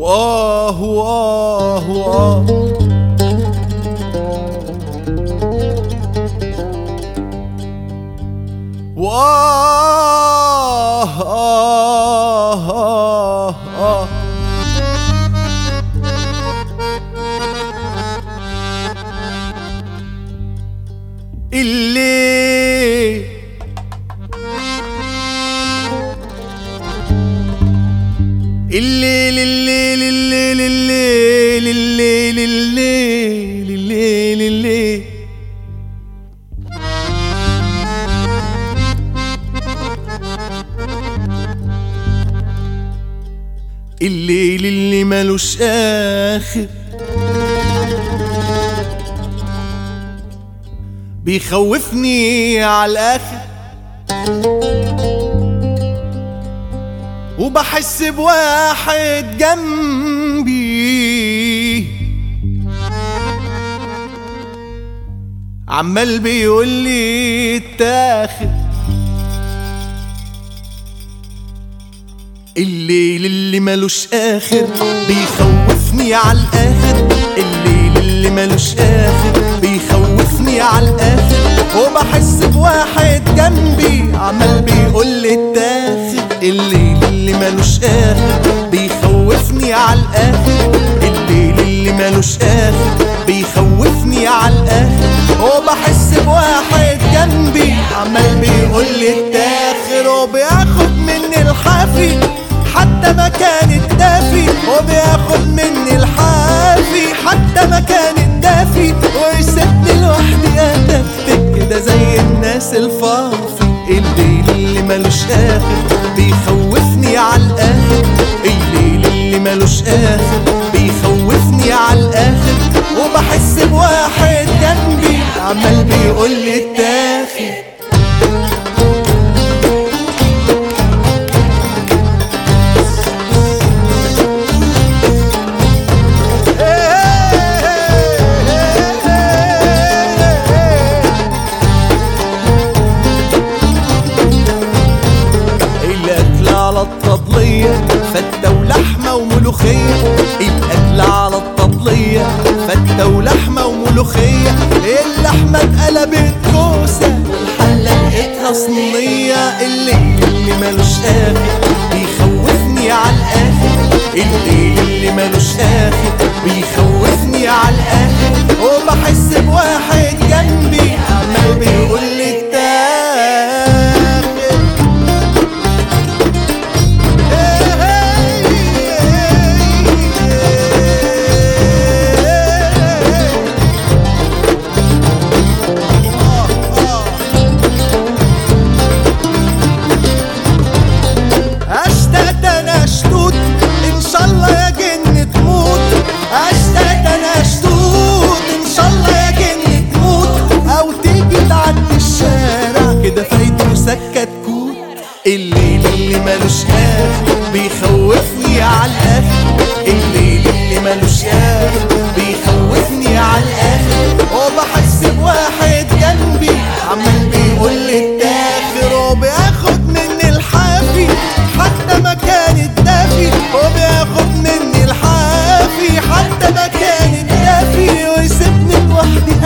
وآه وآه وآه. وآه آه آه آه. اللي الليل الليل الليل اللي ملوش آخر. بيخوفني على الآخر. وبحس بواحد جنبي. عمال بيقول لي الليل اللي ملوش آخر بيخوفني على الآخر. الليل اللي ملوش آخر بيخوفني على الآخر. وبحس بواحد جنبي عمال بيقول لي اتاخد الليل اللي ملوش آخر بيخوفني على الآخر. الليل اللي ملوش آخر بيخوفني على الآخر. وبحس بواحد جنبي عمال بيقول لي اتاخر. وبياخد مني الحافي حتى ما كانت دافي وبياخد مني الحافي. حتى ما كانت دافي لوحدي ادفتك ده زي الناس الفاضي الليل اللي ملوش آخر. على الطبلية فتة ولحمة وملوخية. الأكل على الطبلية فتة ولحمة وملوخية. اللحمة اتقلبت كوسة والحلة لقيتها صينية. الليل اللي ملوش آخر بيخوفني على الآخر. الليل اللي ملوش آخر.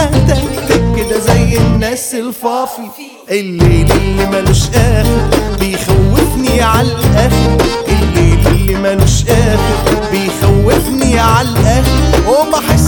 هتكتك كده زي الناس الفافي. الليل اللي ملوش آخر بيخوفني على الآخر. الليل اللي ملوش آخر بيخوفني على الآخر. وبحس